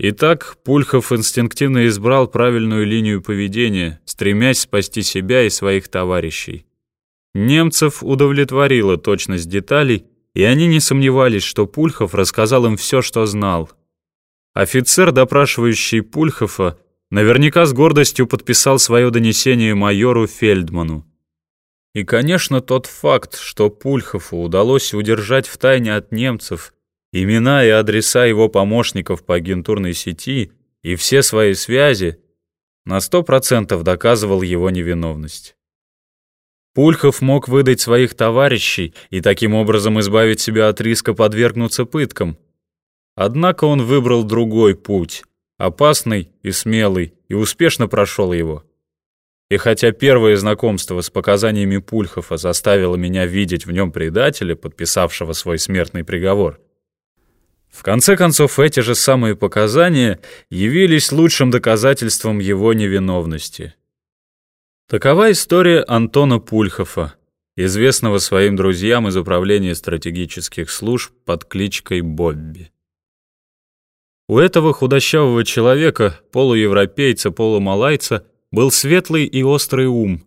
Итак, Пульхов инстинктивно избрал правильную линию поведения, стремясь спасти себя и своих товарищей. Немцев удовлетворила точность деталей, и они не сомневались, что Пульхов рассказал им все, что знал. Офицер, допрашивающий Пульхова, наверняка с гордостью подписал свое донесение майору Фельдману. И, конечно, тот факт, что Пульхову удалось удержать в тайне от немцев имена и адреса его помощников по агентурной сети и все свои связи, на сто процентов доказывал его невиновность. Пульхов мог выдать своих товарищей и таким образом избавить себя от риска подвергнуться пыткам. Однако он выбрал другой путь, опасный и смелый, и успешно прошел его. И хотя первое знакомство с показаниями Пульхова заставило меня видеть в нем предателя, подписавшего свой смертный приговор, в конце концов эти же самые показания явились лучшим доказательством его невиновности. Такова история Антона Пульхова, известного своим друзьям из Управления стратегических служб под кличкой Бобби. У этого худощавого человека, полуевропейца, полумалайца, был светлый и острый ум.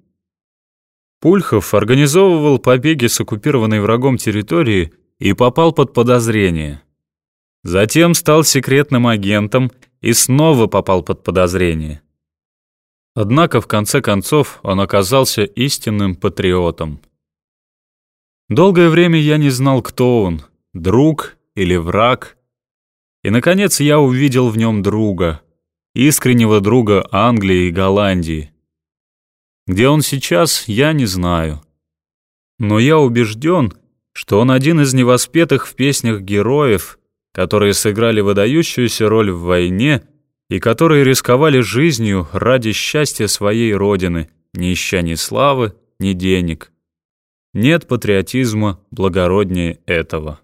Пульхов организовывал побеги с оккупированной врагом территории и попал под подозрение. Затем стал секретным агентом и снова попал под подозрение. Однако в конце концов он оказался истинным патриотом. Долгое время я не знал, кто он, друг или враг. И, наконец, я увидел в нем друга, искреннего друга Англии и Голландии. Где он сейчас, я не знаю. Но я убежден, что он один из невоспетых в песнях героев, которые сыграли выдающуюся роль в войне и которые рисковали жизнью ради счастья своей родины, не ища ни славы, ни денег. Нет патриотизма благороднее этого.